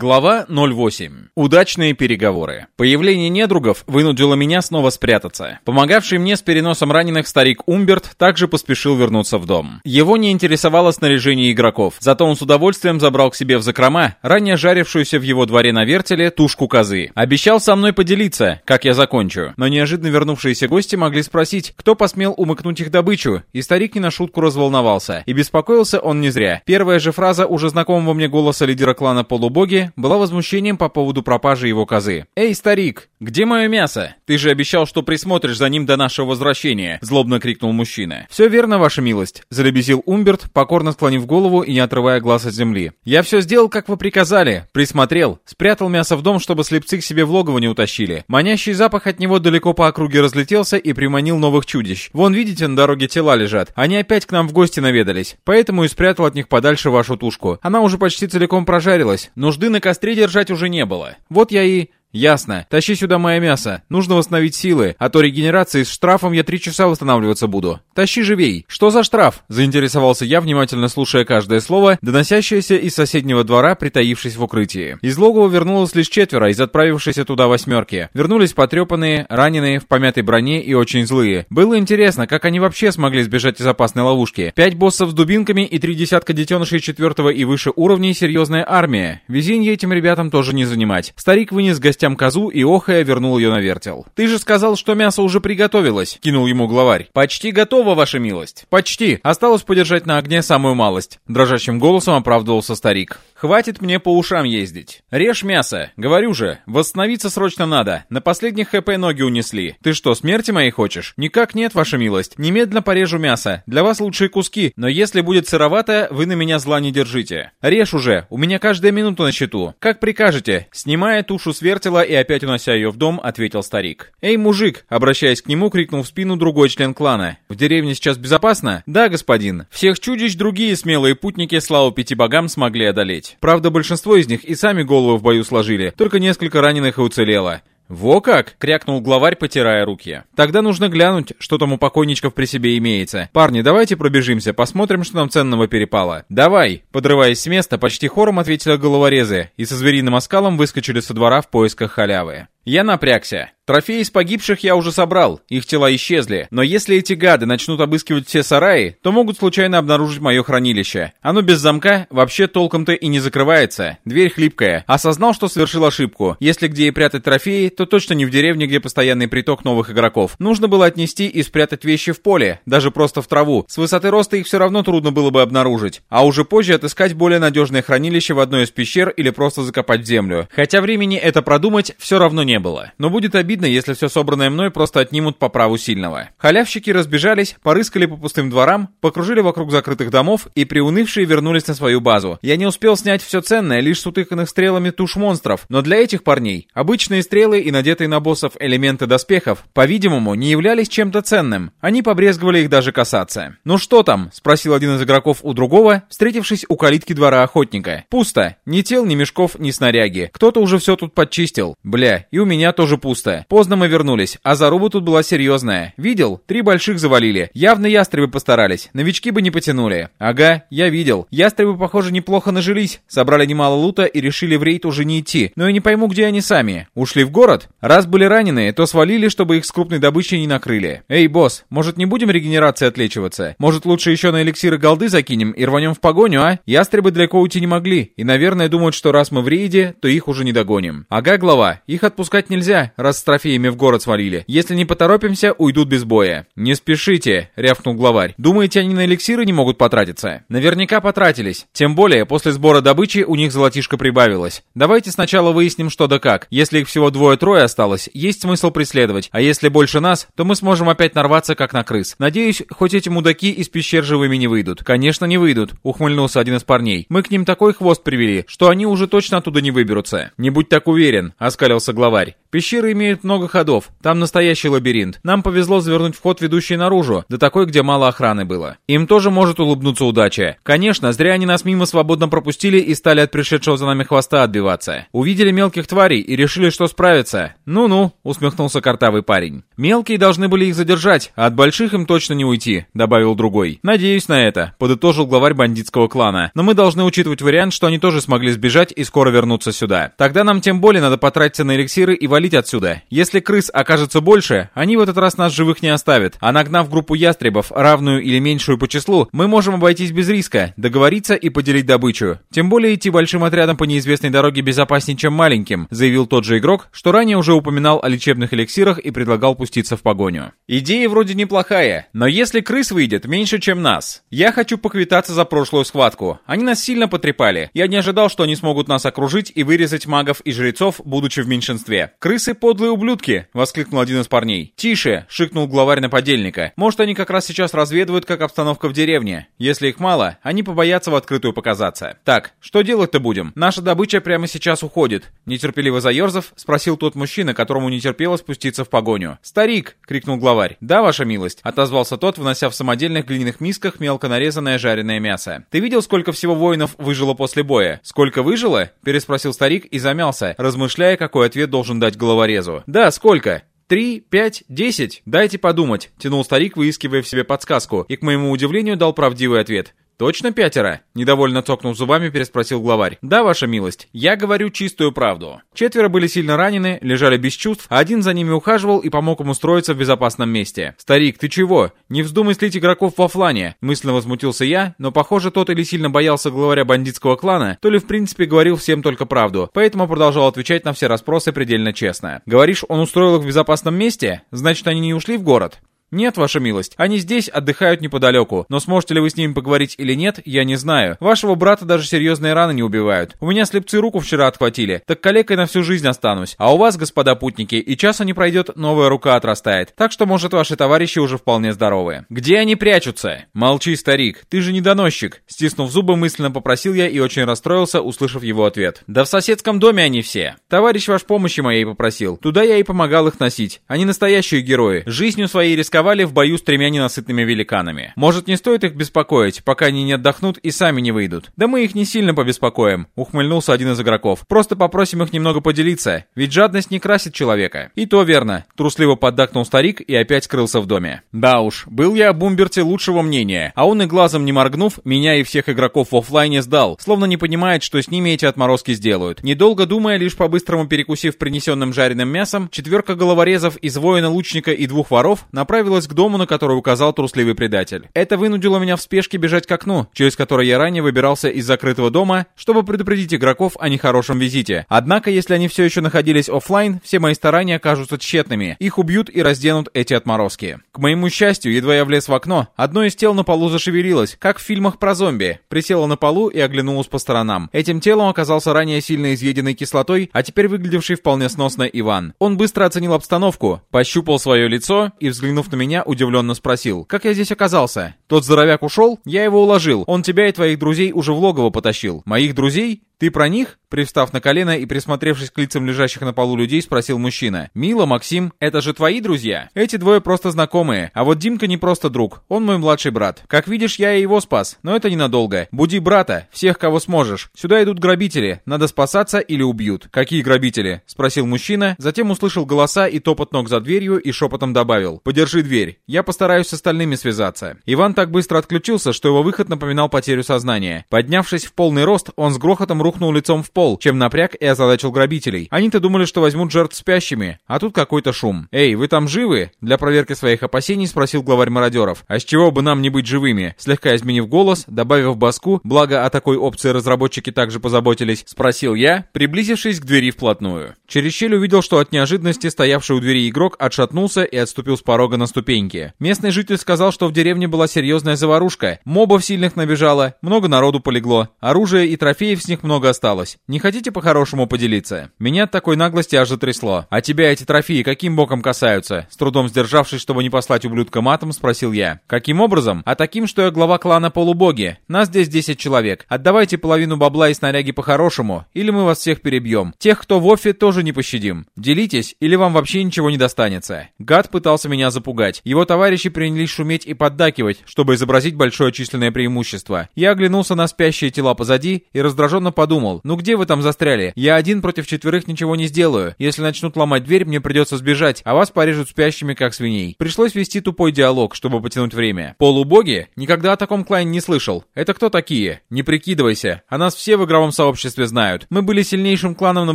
Глава 08. Удачные переговоры. Появление недругов вынудило меня снова спрятаться. Помогавший мне с переносом раненых старик Умберт также поспешил вернуться в дом. Его не интересовало снаряжение игроков, зато он с удовольствием забрал к себе в закрома ранее жарившуюся в его дворе на вертеле тушку козы. Обещал со мной поделиться, как я закончу. Но неожиданно вернувшиеся гости могли спросить, кто посмел умыкнуть их добычу, и старик не на шутку разволновался. И беспокоился он не зря. Первая же фраза уже знакомого мне голоса лидера клана полубоги была возмущением по поводу пропажи его козы. «Эй, старик, где мое мясо? Ты же обещал, что присмотришь за ним до нашего возвращения!» Злобно крикнул мужчина. «Все верно, ваша милость», — залебезил Умберт, покорно склонив голову и не отрывая глаз от земли. «Я все сделал, как вы приказали. Присмотрел. Спрятал мясо в дом, чтобы слепцы к себе в логово не утащили. Манящий запах от него далеко по округе разлетелся и приманил новых чудищ. Вон, видите, на дороге тела лежат. Они опять к нам в гости наведались. Поэтому и спрятал от них подальше вашу тушку. Она уже почти целиком прожарилась. Нужды на костре держать уже не было. Вот я и... «Ясно. Тащи сюда мое мясо. Нужно восстановить силы, а то регенерации с штрафом я три часа восстанавливаться буду. Тащи живей. Что за штраф?» Заинтересовался я, внимательно слушая каждое слово, доносящееся из соседнего двора, притаившись в укрытии. Из логова вернулось лишь четверо из отправившейся туда восьмерки. Вернулись потрепанные, раненые, в помятой броне и очень злые. Было интересно, как они вообще смогли сбежать из опасной ловушки. Пять боссов с дубинками и три десятка детенышей четвертого и выше уровней серьезная армия. Везенье этим ребятам тоже не занимать. Старик вынес гостей гостям козу и охая вернул ее на вертел. «Ты же сказал, что мясо уже приготовилось», — кинул ему главарь. «Почти готово, ваша милость». «Почти. Осталось подержать на огне самую малость», — дрожащим голосом оправдывался старик. «Хватит мне по ушам ездить. Режь мясо. Говорю же, восстановиться срочно надо. На последних ХП ноги унесли. Ты что, смерти моей хочешь?» «Никак нет, ваша милость. Немедленно порежу мясо. Для вас лучшие куски, но если будет сыровато, вы на меня зла не держите. Режь уже, у меня каждая минута на счету. Как прикажете». Снимая тушу с вертела, и опять унося ее в дом, ответил старик. «Эй, мужик!» Обращаясь к нему, крикнул в спину другой член клана. «В деревне сейчас безопасно?» «Да, господин. Всех чудищ другие смелые путники славу пяти богам смогли одолеть. Правда, большинство из них и сами голову в бою сложили, только несколько раненых и уцелело. «Во как!» — крякнул главарь, потирая руки. «Тогда нужно глянуть, что там у покойничков при себе имеется. Парни, давайте пробежимся, посмотрим, что нам ценного перепало». «Давай!» — подрываясь с места, почти хором ответили головорезы и со звериным оскалом выскочили со двора в поисках халявы. Я напрягся. Трофеи из погибших я уже собрал, их тела исчезли. Но если эти гады начнут обыскивать все сараи, то могут случайно обнаружить мое хранилище. Оно без замка вообще толком-то и не закрывается. Дверь хлипкая. Осознал, что совершил ошибку. Если где и прятать трофеи, то точно не в деревне, где постоянный приток новых игроков. Нужно было отнести и спрятать вещи в поле, даже просто в траву. С высоты роста их все равно трудно было бы обнаружить. А уже позже отыскать более надежное хранилище в одной из пещер или просто закопать в землю. Хотя времени это продумать все равно не было. Но будет обидно, если все собранное мной просто отнимут по праву сильного. Халявщики разбежались, порыскали по пустым дворам, покружили вокруг закрытых домов и приунывшие вернулись на свою базу. Я не успел снять все ценное, лишь с утыканных стрелами туш монстров, но для этих парней обычные стрелы и надетые на боссов элементы доспехов, по-видимому, не являлись чем-то ценным. Они побрезговали их даже касаться. «Ну что там?» — спросил один из игроков у другого, встретившись у калитки двора охотника. «Пусто. Ни тел, ни мешков, ни снаряги. Кто-то уже все тут подчистил. Бля, и у меня тоже пусто. Поздно мы вернулись, а заруба тут была серьезная. Видел? Три больших завалили. Явно ястребы постарались. Новички бы не потянули. Ага, я видел. Ястребы, похоже, неплохо нажились. Собрали немало лута и решили в рейд уже не идти. Но я не пойму, где они сами. Ушли в город? Раз были раненые, то свалили, чтобы их с крупной добычей не накрыли. Эй, босс, может не будем регенерации отлечиваться? Может лучше еще на эликсиры голды закинем и рванем в погоню, а? Ястребы далеко уйти не могли. И, наверное, думают, что раз мы в рейде, то их уже не догоним. Ага, глава, их отпускать нельзя, раз трофеями в город свалили. Если не поторопимся, уйдут без боя. Не спешите, рявкнул главарь. Думаете, они на эликсиры не могут потратиться? Наверняка потратились. Тем более, после сбора добычи у них золотишко прибавилось. Давайте сначала выясним, что да как. Если их всего двое-трое осталось, есть смысл преследовать. А если больше нас, то мы сможем опять нарваться, как на крыс. Надеюсь, хоть эти мудаки из пещер живыми не выйдут. Конечно, не выйдут, ухмыльнулся один из парней. Мы к ним такой хвост привели, что они уже точно оттуда не выберутся. Не будь так уверен, оскалился главарь. Пещеры имеют много ходов. Там настоящий лабиринт. Нам повезло завернуть вход, ведущий наружу, да такой, где мало охраны было. Им тоже может улыбнуться удача. Конечно, зря они нас мимо свободно пропустили и стали от пришедшего за нами хвоста отбиваться. Увидели мелких тварей и решили, что справятся. Ну-ну, усмехнулся картавый парень. Мелкие должны были их задержать, а от больших им точно не уйти, добавил другой. Надеюсь на это, подытожил главарь бандитского клана. Но мы должны учитывать вариант, что они тоже смогли сбежать и скоро вернуться сюда. Тогда нам тем более надо потратиться на эликсиры и валить отсюда. Если крыс окажется больше, они в этот раз нас живых не оставят. А нагнав группу ястребов, равную или меньшую по числу, мы можем обойтись без риска, договориться и поделить добычу. Тем более идти большим отрядом по неизвестной дороге безопаснее, чем маленьким, заявил тот же игрок, что ранее уже упоминал о лечебных эликсирах и предлагал пуститься в погоню. Идея вроде неплохая, но если крыс выйдет меньше, чем нас, я хочу поквитаться за прошлую схватку. Они нас сильно потрепали. Я не ожидал, что они смогут нас окружить и вырезать магов и жрецов, будучи в меньшинстве. Крысы подлые ублюдки, воскликнул один из парней. Тише, шикнул главарь наподельника. Может, они как раз сейчас разведывают, как обстановка в деревне. Если их мало, они побоятся в открытую показаться. Так, что делать-то будем? Наша добыча прямо сейчас уходит. Нетерпеливо заерзав, спросил тот мужчина, которому не терпело спуститься в погоню. «Старик!» — крикнул главарь. «Да, ваша милость!» — отозвался тот, внося в самодельных глиняных мисках мелко нарезанное жареное мясо. «Ты видел, сколько всего воинов выжило после боя?» «Сколько выжило?» — переспросил старик и замялся, размышляя, какой ответ должен дать головорезу. «Да, сколько?» «Три, пять, десять? Дайте подумать», — тянул старик, выискивая в себе подсказку, и, к моему удивлению, дал правдивый ответ. «Точно пятеро?» — недовольно цокнув зубами, переспросил главарь. «Да, ваша милость, я говорю чистую правду». Четверо были сильно ранены, лежали без чувств, а один за ними ухаживал и помог им устроиться в безопасном месте. «Старик, ты чего? Не вздумай слить игроков в офлане!» Мысленно возмутился я, но, похоже, тот или сильно боялся главаря бандитского клана, то ли в принципе говорил всем только правду, поэтому продолжал отвечать на все расспросы предельно честно. «Говоришь, он устроил их в безопасном месте? Значит, они не ушли в город?» «Нет, ваша милость, они здесь отдыхают неподалеку, но сможете ли вы с ними поговорить или нет, я не знаю. Вашего брата даже серьезные раны не убивают. У меня слепцы руку вчера отхватили, так калекой на всю жизнь останусь. А у вас, господа путники, и часа не пройдет, новая рука отрастает. Так что, может, ваши товарищи уже вполне здоровы. Где они прячутся? Молчи, старик, ты же не доносчик. Стиснув зубы, мысленно попросил я и очень расстроился, услышав его ответ. Да в соседском доме они все. Товарищ ваш помощи моей попросил. Туда я и помогал их носить. Они настоящие герои. Жизнью своей рисковали рисковали в бою с тремя ненасытными великанами. Может, не стоит их беспокоить, пока они не отдохнут и сами не выйдут. Да мы их не сильно побеспокоим, ухмыльнулся один из игроков. Просто попросим их немного поделиться, ведь жадность не красит человека. И то верно, трусливо поддакнул старик и опять скрылся в доме. Да уж, был я о Бумберте лучшего мнения, а он и глазом не моргнув, меня и всех игроков в офлайне сдал, словно не понимает, что с ними эти отморозки сделают. Недолго думая, лишь по-быстрому перекусив принесенным жареным мясом, четверка головорезов из воина-лучника и двух воров направилась направилась к дому, на который указал трусливый предатель. Это вынудило меня в спешке бежать к окну, через которое я ранее выбирался из закрытого дома, чтобы предупредить игроков о нехорошем визите. Однако, если они все еще находились офлайн, все мои старания окажутся тщетными. Их убьют и разденут эти отморозки. К моему счастью, едва я влез в окно, одно из тел на полу зашевелилось, как в фильмах про зомби. Присела на полу и оглянулась по сторонам. Этим телом оказался ранее сильно изъеденный кислотой, а теперь выглядевший вполне сносно Иван. Он быстро оценил обстановку, пощупал свое лицо и, взглянув на меня, удивленно спросил, как я здесь оказался? Тот здоровяк ушел? Я его уложил. Он тебя и твоих друзей уже в логово потащил. Моих друзей? «Ты про них?» Привстав на колено и присмотревшись к лицам лежащих на полу людей, спросил мужчина. «Мила, Максим, это же твои друзья? Эти двое просто знакомые, а вот Димка не просто друг, он мой младший брат. Как видишь, я и его спас, но это ненадолго. Буди брата, всех, кого сможешь. Сюда идут грабители, надо спасаться или убьют». «Какие грабители?» Спросил мужчина, затем услышал голоса и топот ног за дверью и шепотом добавил. «Подержи дверь, я постараюсь с остальными связаться». Иван так быстро отключился, что его выход напоминал потерю сознания. Поднявшись в полный рост, он с грохотом рухнул лицом в пол, чем напряг и озадачил грабителей. Они-то думали, что возьмут жертв спящими, а тут какой-то шум. «Эй, вы там живы?» Для проверки своих опасений спросил главарь мародеров. «А с чего бы нам не быть живыми?» Слегка изменив голос, добавив баску, благо о такой опции разработчики также позаботились, спросил я, приблизившись к двери вплотную. Через щель увидел, что от неожиданности стоявший у двери игрок отшатнулся и отступил с порога на ступеньки. Местный житель сказал, что в деревне была серьезная заварушка, мобов сильных набежало, много народу полегло, оружия и трофеев с них много немного осталось. Не хотите по-хорошему поделиться? Меня от такой наглости аж затрясло. А тебя эти трофеи каким боком касаются? С трудом сдержавшись, чтобы не послать ублюдка матом, спросил я. Каким образом? А таким, что я глава клана полубоги. Нас здесь 10 человек. Отдавайте половину бабла и снаряги по-хорошему, или мы вас всех перебьем. Тех, кто в офе, тоже не пощадим. Делитесь, или вам вообще ничего не достанется. Гад пытался меня запугать. Его товарищи принялись шуметь и поддакивать, чтобы изобразить большое численное преимущество. Я оглянулся на спящие тела позади и раздраженно подумал, ну где вы там застряли? Я один против четверых ничего не сделаю. Если начнут ломать дверь, мне придется сбежать, а вас порежут спящими, как свиней. Пришлось вести тупой диалог, чтобы потянуть время. Полубоги? Никогда о таком клане не слышал. Это кто такие? Не прикидывайся. О нас все в игровом сообществе знают. Мы были сильнейшим кланом на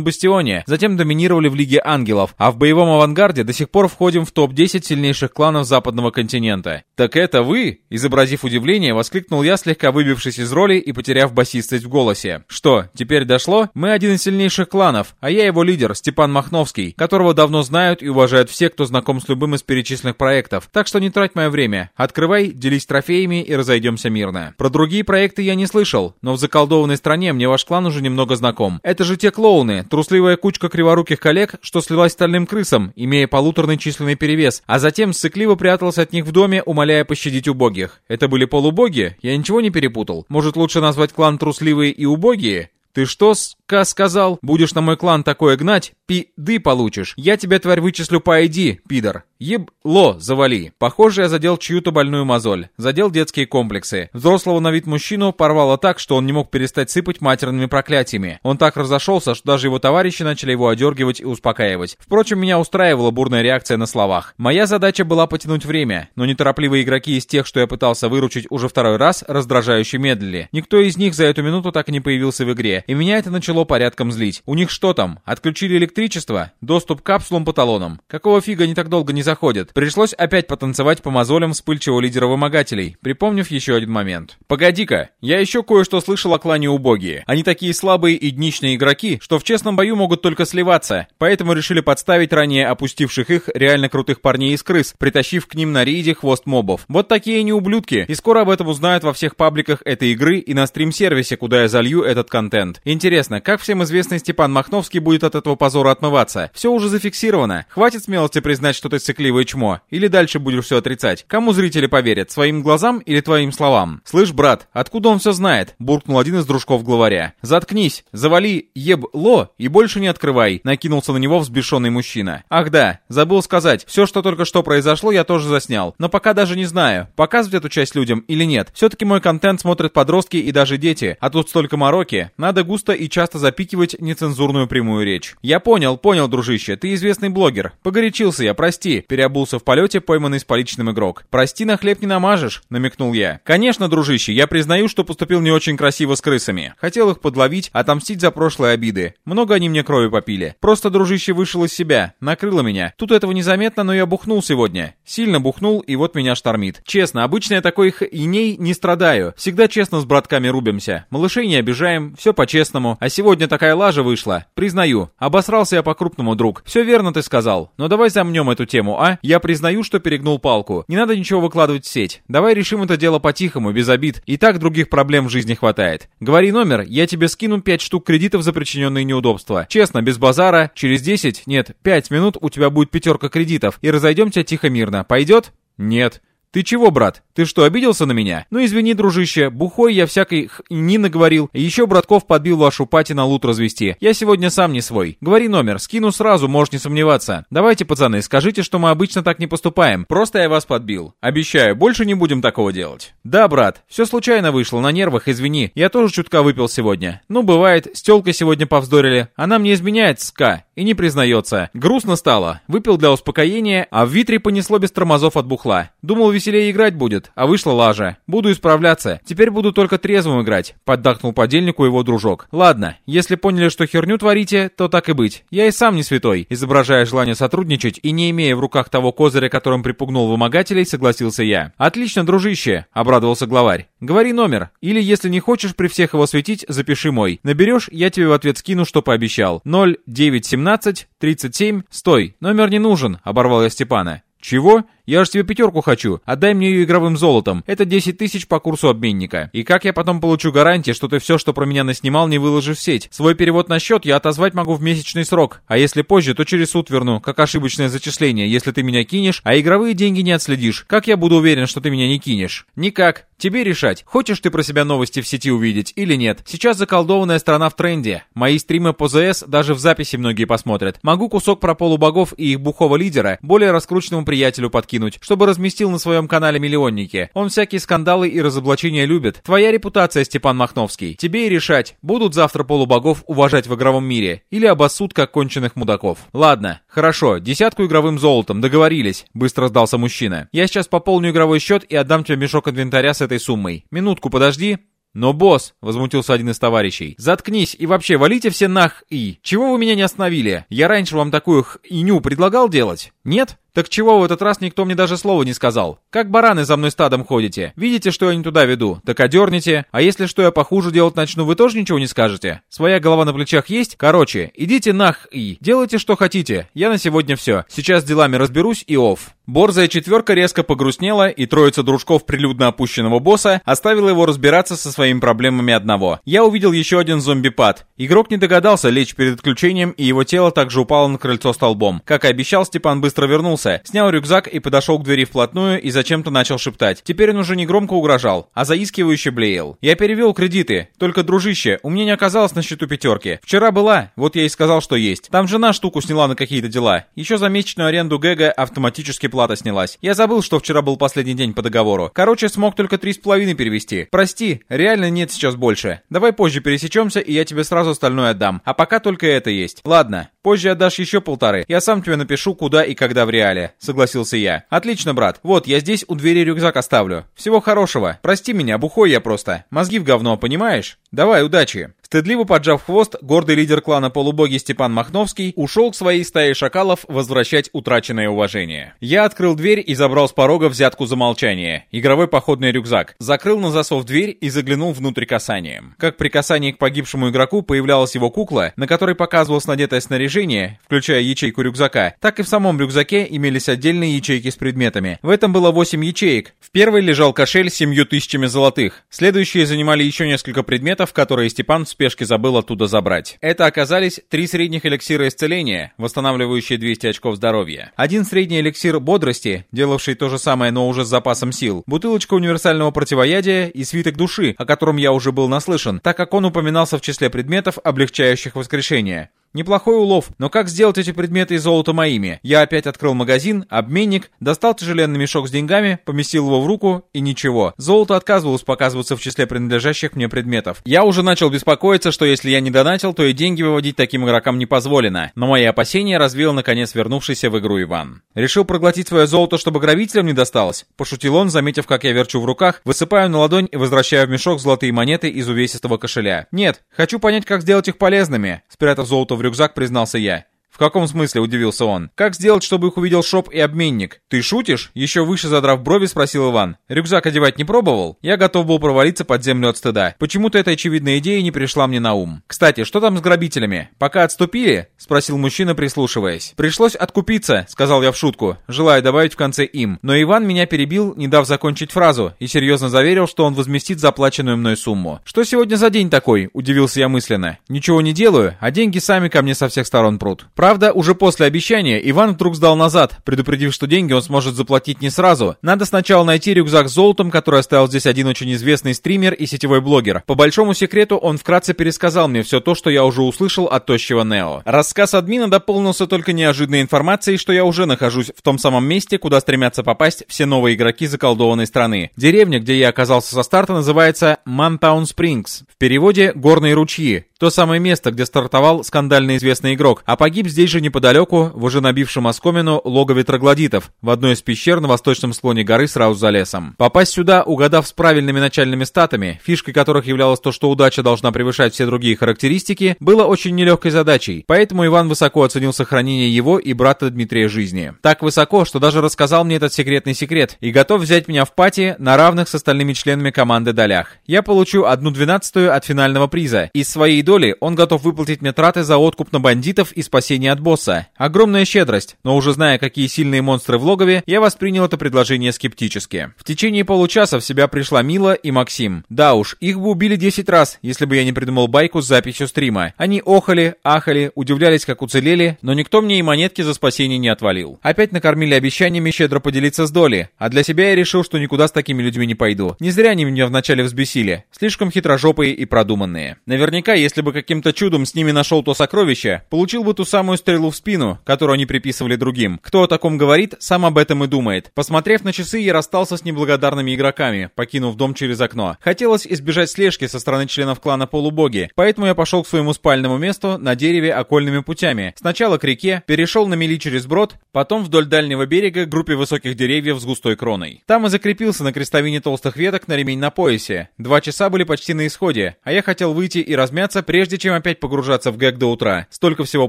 Бастионе, затем доминировали в Лиге Ангелов, а в боевом авангарде до сих пор входим в топ-10 сильнейших кланов западного континента. Так это вы? Изобразив удивление, воскликнул я, слегка выбившись из роли и потеряв басистость в голосе. Что, теперь дошло? Мы один из сильнейших кланов, а я его лидер, Степан Махновский, которого давно знают и уважают все, кто знаком с любым из перечисленных проектов. Так что не трать мое время. Открывай, делись трофеями и разойдемся мирно. Про другие проекты я не слышал, но в заколдованной стране мне ваш клан уже немного знаком. Это же те клоуны, трусливая кучка криворуких коллег, что слилась стальным крысом, имея полуторный численный перевес, а затем сыкливо прятался от них в доме, умоляя пощадить убогих. Это были полубоги? Я ничего не перепутал? Может лучше назвать клан трусливые и убогие? «Ты что, ска сказал? Будешь на мой клан такое гнать? Пи-ды получишь. Я тебя, тварь, вычислю по ID, пидор. Ебло, завали». Похоже, я задел чью-то больную мозоль. Задел детские комплексы. Взрослого на вид мужчину порвало так, что он не мог перестать сыпать матерными проклятиями. Он так разошелся, что даже его товарищи начали его одергивать и успокаивать. Впрочем, меня устраивала бурная реакция на словах. Моя задача была потянуть время, но неторопливые игроки из тех, что я пытался выручить уже второй раз, раздражающе медлили. Никто из них за эту минуту так и не появился в игре и меня это начало порядком злить. У них что там? Отключили электричество? Доступ к капсулам по? Какого фига они так долго не заходят? Пришлось опять потанцевать по мозолям вспыльчивого лидера вымогателей, припомнив еще один момент. Погоди-ка, я еще кое-что слышал о клане убогие. Они такие слабые и дничные игроки, что в честном бою могут только сливаться, поэтому решили подставить ранее опустивших их реально крутых парней из крыс, притащив к ним на рейде хвост мобов. Вот такие они ублюдки, и скоро об этом узнают во всех пабликах этой игры и на стрим-сервисе, куда я залью этот контент момент. Интересно, как всем известный Степан Махновский будет от этого позора отмываться? Все уже зафиксировано. Хватит смелости признать, что ты сыкливое чмо. Или дальше будешь все отрицать. Кому зрители поверят, своим глазам или твоим словам? Слышь, брат, откуда он все знает? Буркнул один из дружков главаря. Заткнись, завали ебло и больше не открывай. Накинулся на него взбешенный мужчина. Ах да, забыл сказать, все, что только что произошло, я тоже заснял. Но пока даже не знаю, показывать эту часть людям или нет. Все-таки мой контент смотрят подростки и даже дети, а тут столько мороки. Надо густо и часто запикивать нецензурную прямую речь. «Я понял, понял, дружище, ты известный блогер. Погорячился я, прости», — переобулся в полете пойманный с поличным игрок. «Прости, на хлеб не намажешь», — намекнул я. «Конечно, дружище, я признаю, что поступил не очень красиво с крысами. Хотел их подловить, отомстить за прошлые обиды. Много они мне крови попили. Просто, дружище, вышел из себя, накрыло меня. Тут этого незаметно, но я бухнул сегодня. Сильно бухнул, и вот меня штормит. Честно, обычно я такой иней не страдаю. Всегда честно с братками рубимся. Малышей не обижаем, все по по-честному, а сегодня такая лажа вышла. Признаю, обосрался я по-крупному, друг. Все верно ты сказал. Но давай замнем эту тему, а? Я признаю, что перегнул палку. Не надо ничего выкладывать в сеть. Давай решим это дело по-тихому, без обид. И так других проблем в жизни хватает. Говори номер, я тебе скину 5 штук кредитов за причиненные неудобства. Честно, без базара, через 10, нет, 5 минут у тебя будет пятерка кредитов. И разойдемся тихо-мирно. Пойдет? Нет. «Ты чего, брат? Ты что, обиделся на меня? Ну извини, дружище, бухой я всякой не наговорил. Еще братков подбил вашу пати на лут развести. Я сегодня сам не свой. Говори номер, скину сразу, можешь не сомневаться. Давайте, пацаны, скажите, что мы обычно так не поступаем. Просто я вас подбил. Обещаю, больше не будем такого делать». «Да, брат, все случайно вышло, на нервах, извини. Я тоже чутка выпил сегодня. Ну, бывает, с тёлкой сегодня повздорили. Она мне изменяет, ска, и не признается. Грустно стало. Выпил для успокоения, а в витре понесло без тормозов от бухла. Думал, веселее играть будет, а вышла лажа. Буду исправляться. Теперь буду только трезвым играть», — поддакнул подельнику его дружок. «Ладно, если поняли, что херню творите, то так и быть. Я и сам не святой». Изображая желание сотрудничать и не имея в руках того козыря, которым припугнул вымогателей, согласился я. «Отлично, дружище», — обрадовался главарь. «Говори номер. Или, если не хочешь при всех его светить, запиши мой. Наберешь, я тебе в ответ скину, что пообещал. 0917 37 Стой, номер не нужен», — оборвал я Степана. «Чего?» Я же тебе пятерку хочу. Отдай мне ее игровым золотом. Это 10 тысяч по курсу обменника. И как я потом получу гарантии, что ты все, что про меня наснимал, не выложишь в сеть? Свой перевод на счет я отозвать могу в месячный срок. А если позже, то через суд верну, как ошибочное зачисление, если ты меня кинешь, а игровые деньги не отследишь. Как я буду уверен, что ты меня не кинешь? Никак. Тебе решать, хочешь ты про себя новости в сети увидеть или нет. Сейчас заколдованная страна в тренде. Мои стримы по ЗС даже в записи многие посмотрят. Могу кусок про полубогов и их бухого лидера более раскрученному приятелю подкинуть, чтобы разместил на своем канале миллионники. Он всякие скандалы и разоблачения любит. Твоя репутация, Степан Махновский. Тебе и решать, будут завтра полубогов уважать в игровом мире или обоссут как конченых мудаков. Ладно, хорошо, десятку игровым золотом, договорились, быстро сдался мужчина. Я сейчас пополню игровой счет и отдам тебе мешок инвентаря с этой суммой. Минутку подожди. «Но, босс», — возмутился один из товарищей, — «заткнись и вообще валите все нах и. Чего вы меня не остановили? Я раньше вам такую х-иню предлагал делать? Нет? Так чего в этот раз никто мне даже слова не сказал? Как бараны за мной стадом ходите? Видите, что я не туда веду? Так одерните. А если что я похуже делать начну, вы тоже ничего не скажете? Своя голова на плечах есть? Короче, идите нах и. Делайте, что хотите. Я на сегодня все. Сейчас с делами разберусь и оф. Борзая четверка резко погрустнела, и троица дружков прилюдно опущенного босса оставила его разбираться со своими проблемами одного. Я увидел еще один зомби-пад. Игрок не догадался лечь перед отключением, и его тело также упало на крыльцо столбом. Как и обещал, Степан быстро вернулся вернулся, снял рюкзак и подошел к двери вплотную и зачем-то начал шептать. Теперь он уже не громко угрожал, а заискивающе блеял. Я перевел кредиты. Только, дружище, у меня не оказалось на счету пятерки. Вчера была, вот я и сказал, что есть. Там жена штуку сняла на какие-то дела. Еще за месячную аренду ГЭГа автоматически плата снялась. Я забыл, что вчера был последний день по договору. Короче, смог только три с половиной перевести. Прости, реально нет сейчас больше. Давай позже пересечемся, и я тебе сразу остальное отдам. А пока только это есть. Ладно, позже отдашь еще полторы. Я сам тебе напишу, куда и когда в реале далее», — согласился я. «Отлично, брат. Вот, я здесь у двери рюкзак оставлю. Всего хорошего. Прости меня, бухой я просто. Мозги в говно, понимаешь? Давай, удачи». Стыдливо поджав хвост, гордый лидер клана полубоги Степан Махновский ушел к своей стае шакалов возвращать утраченное уважение. Я открыл дверь и забрал с порога взятку за молчание, игровой походный рюкзак, закрыл на засов дверь и заглянул внутрь касанием. Как при касании к погибшему игроку появлялась его кукла, на которой показывалось надетое снаряжение, включая ячейку рюкзака, так и в самом рюкзаке имелись отдельные ячейки с предметами. В этом было 8 ячеек. В первой лежал кошель с 7 тысячами золотых. Следующие занимали еще несколько предметов, которые Степан успел спешке забыл оттуда забрать. Это оказались три средних эликсира исцеления, восстанавливающие 200 очков здоровья. Один средний эликсир бодрости, делавший то же самое, но уже с запасом сил. Бутылочка универсального противоядия и свиток души, о котором я уже был наслышан, так как он упоминался в числе предметов, облегчающих воскрешение. Неплохой улов, но как сделать эти предметы из золота моими? Я опять открыл магазин, обменник, достал тяжеленный мешок с деньгами, поместил его в руку и ничего. Золото отказывалось показываться в числе принадлежащих мне предметов. Я уже начал беспокоиться, что если я не донатил, то и деньги выводить таким игрокам не позволено. Но мои опасения развеял наконец вернувшийся в игру Иван. Решил проглотить свое золото, чтобы грабителям не досталось? Пошутил он, заметив, как я верчу в руках, высыпаю на ладонь и возвращаю в мешок золотые монеты из увесистого кошеля. Нет, хочу понять, как сделать их полезными. Спрятав золото в рюкзак, признался я. «В каком смысле?» – удивился он. «Как сделать, чтобы их увидел Шоп и обменник?» «Ты шутишь?» – еще выше задрав брови, спросил Иван. «Рюкзак одевать не пробовал?» Я готов был провалиться под землю от стыда. Почему-то эта очевидная идея не пришла мне на ум. «Кстати, что там с грабителями? Пока отступили?» – спросил мужчина, прислушиваясь. «Пришлось откупиться», – сказал я в шутку, желая добавить в конце им. Но Иван меня перебил, не дав закончить фразу, и серьезно заверил, что он возместит заплаченную мной сумму. «Что сегодня за день такой?» – удивился я мысленно. «Ничего не делаю, а деньги сами ко мне со всех сторон прут». Правда, уже после обещания Иван вдруг сдал назад, предупредив, что деньги он сможет заплатить не сразу. Надо сначала найти рюкзак с золотом, который оставил здесь один очень известный стример и сетевой блогер. По большому секрету, он вкратце пересказал мне все то, что я уже услышал от тощего Нео. Рассказ админа дополнился только неожиданной информацией, что я уже нахожусь в том самом месте, куда стремятся попасть все новые игроки заколдованной страны. Деревня, где я оказался со старта, называется Мантаун Спрингс. В переводе «Горные ручьи». То самое место, где стартовал скандально известный игрок, а погиб здесь же неподалеку, в уже набившем оскомину логове троглодитов, в одной из пещер на восточном склоне горы сразу за лесом. Попасть сюда, угадав с правильными начальными статами, фишкой которых являлось то, что удача должна превышать все другие характеристики, было очень нелегкой задачей, поэтому Иван высоко оценил сохранение его и брата Дмитрия жизни. Так высоко, что даже рассказал мне этот секретный секрет и готов взять меня в пати на равных с остальными членами команды долях. Я получу одну двенадцатую от финального приза. Из своей доли доли он готов выплатить мне траты за откуп на бандитов и спасение от босса. Огромная щедрость, но уже зная, какие сильные монстры в логове, я воспринял это предложение скептически. В течение получаса в себя пришла Мила и Максим. Да уж, их бы убили 10 раз, если бы я не придумал байку с записью стрима. Они охали, ахали, удивлялись, как уцелели, но никто мне и монетки за спасение не отвалил. Опять накормили обещаниями щедро поделиться с доли, а для себя я решил, что никуда с такими людьми не пойду. Не зря они меня вначале взбесили. Слишком хитрожопые и продуманные. Наверняка, если бы каким-то чудом с ними нашел то сокровище, получил бы ту самую стрелу в спину, которую они приписывали другим. Кто о таком говорит, сам об этом и думает. Посмотрев на часы, я расстался с неблагодарными игроками, покинув дом через окно. Хотелось избежать слежки со стороны членов клана полубоги, поэтому я пошел к своему спальному месту на дереве окольными путями. Сначала к реке, перешел на мели через брод, потом вдоль дальнего берега к группе высоких деревьев с густой кроной. Там и закрепился на крестовине толстых веток на ремень на поясе. Два часа были почти на исходе, а я хотел выйти и размяться, прежде чем опять погружаться в гэг до утра. Столько всего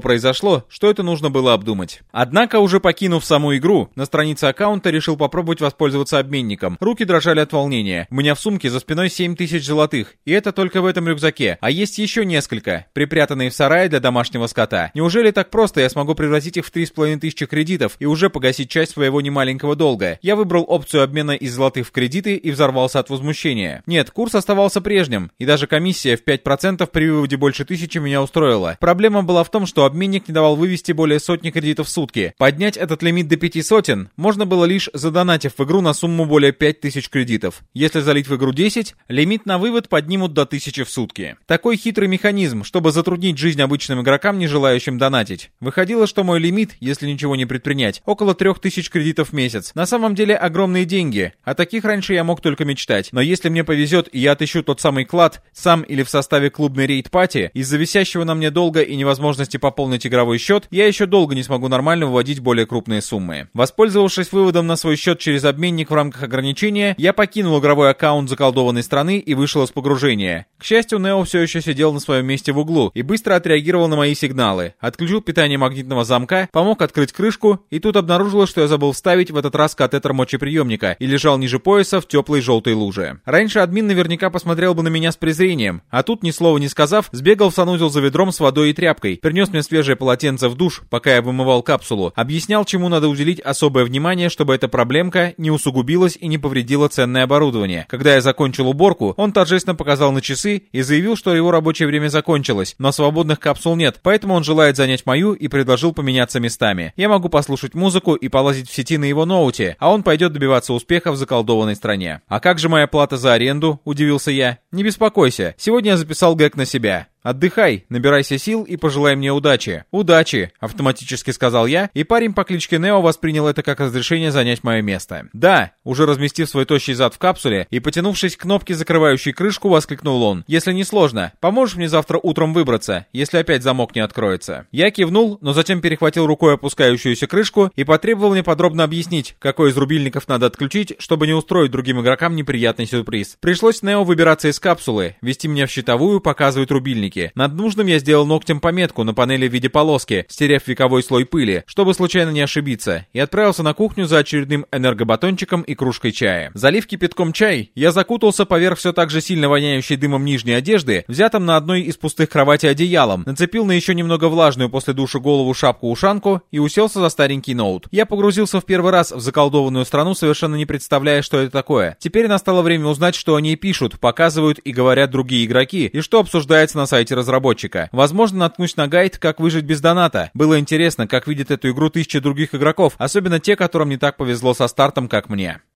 произошло, что это нужно было обдумать. Однако, уже покинув саму игру, на странице аккаунта решил попробовать воспользоваться обменником. Руки дрожали от волнения. У меня в сумке за спиной 7000 золотых, и это только в этом рюкзаке. А есть еще несколько, припрятанные в сарае для домашнего скота. Неужели так просто я смогу превратить их в 3500 кредитов и уже погасить часть своего немаленького долга? Я выбрал опцию обмена из золотых в кредиты и взорвался от возмущения. Нет, курс оставался прежним, и даже комиссия в 5% при выводе больше тысячи меня устроила. Проблема была в том, что обменник не давал вывести более сотни кредитов в сутки. Поднять этот лимит до пяти сотен можно было лишь задонатив в игру на сумму более 5000 кредитов. Если залить в игру 10, лимит на вывод поднимут до 1000 в сутки. Такой хитрый механизм, чтобы затруднить жизнь обычным игрокам, не желающим донатить. Выходило, что мой лимит, если ничего не предпринять, около 3000 кредитов в месяц. На самом деле огромные деньги. О таких раньше я мог только мечтать. Но если мне повезет и я отыщу тот самый клад, сам или в составе клубной рейд-пати, из-за висящего на мне долга и невозможности пополнить игровой счет, я еще долго не смогу нормально выводить более крупные суммы. Воспользовавшись выводом на свой счет через обменник в рамках ограничения, я покинул игровой аккаунт заколдованной страны и вышел из погружения. К счастью, Нео все еще сидел на своем месте в углу и быстро отреагировал на мои сигналы. Отключил питание магнитного замка, помог открыть крышку, и тут обнаружилось, что я забыл вставить в этот раз катетер мочеприемника и лежал ниже пояса в теплой желтой луже. Раньше админ наверняка посмотрел бы на меня с презрением, а тут ни слова не сказав, сбегал в санузел за ведром с водой и тряпкой, принес мне свежее полотенце в душ, пока я вымывал капсулу, объяснял, чему надо уделить особое внимание, чтобы эта проблемка не усугубилась и не повредила ценное оборудование. Когда я закончил уборку, он торжественно показал на часы и заявил, что его рабочее время закончилось, но свободных капсул нет, поэтому он желает занять мою и предложил поменяться местами. Я могу послушать музыку и полазить в сети на его ноуте, а он пойдет добиваться успеха в заколдованной стране. А как же моя плата за аренду? Удивился я. Не беспокойся, сегодня я записал гэг на себя. Yeah. Отдыхай, набирайся сил и пожелай мне удачи. Удачи, автоматически сказал я, и парень по кличке Нео воспринял это как разрешение занять мое место. Да, уже разместив свой тощий зад в капсуле и потянувшись к кнопке, закрывающей крышку, воскликнул он. Если не сложно, поможешь мне завтра утром выбраться, если опять замок не откроется. Я кивнул, но затем перехватил рукой опускающуюся крышку и потребовал мне подробно объяснить, какой из рубильников надо отключить, чтобы не устроить другим игрокам неприятный сюрприз. Пришлось Нео выбираться из капсулы, вести меня в щитовую, показывать рубильники рубильники. Над нужным я сделал ногтем пометку на панели в виде полоски, стерев вековой слой пыли, чтобы случайно не ошибиться, и отправился на кухню за очередным энергобатончиком и кружкой чая. Залив кипятком чай, я закутался поверх все так же сильно воняющей дымом нижней одежды, взятым на одной из пустых кроватей одеялом, нацепил на еще немного влажную после душа голову шапку-ушанку и уселся за старенький ноут. Я погрузился в первый раз в заколдованную страну, совершенно не представляя, что это такое. Теперь настало время узнать, что они пишут, показывают и говорят другие игроки, и что обсуждается на сайте разработчика. Возможно, наткнусь на гайд «Как выжить без доната». Было интересно, как видят эту игру тысячи других игроков, особенно те, которым не так повезло со стартом, как мне.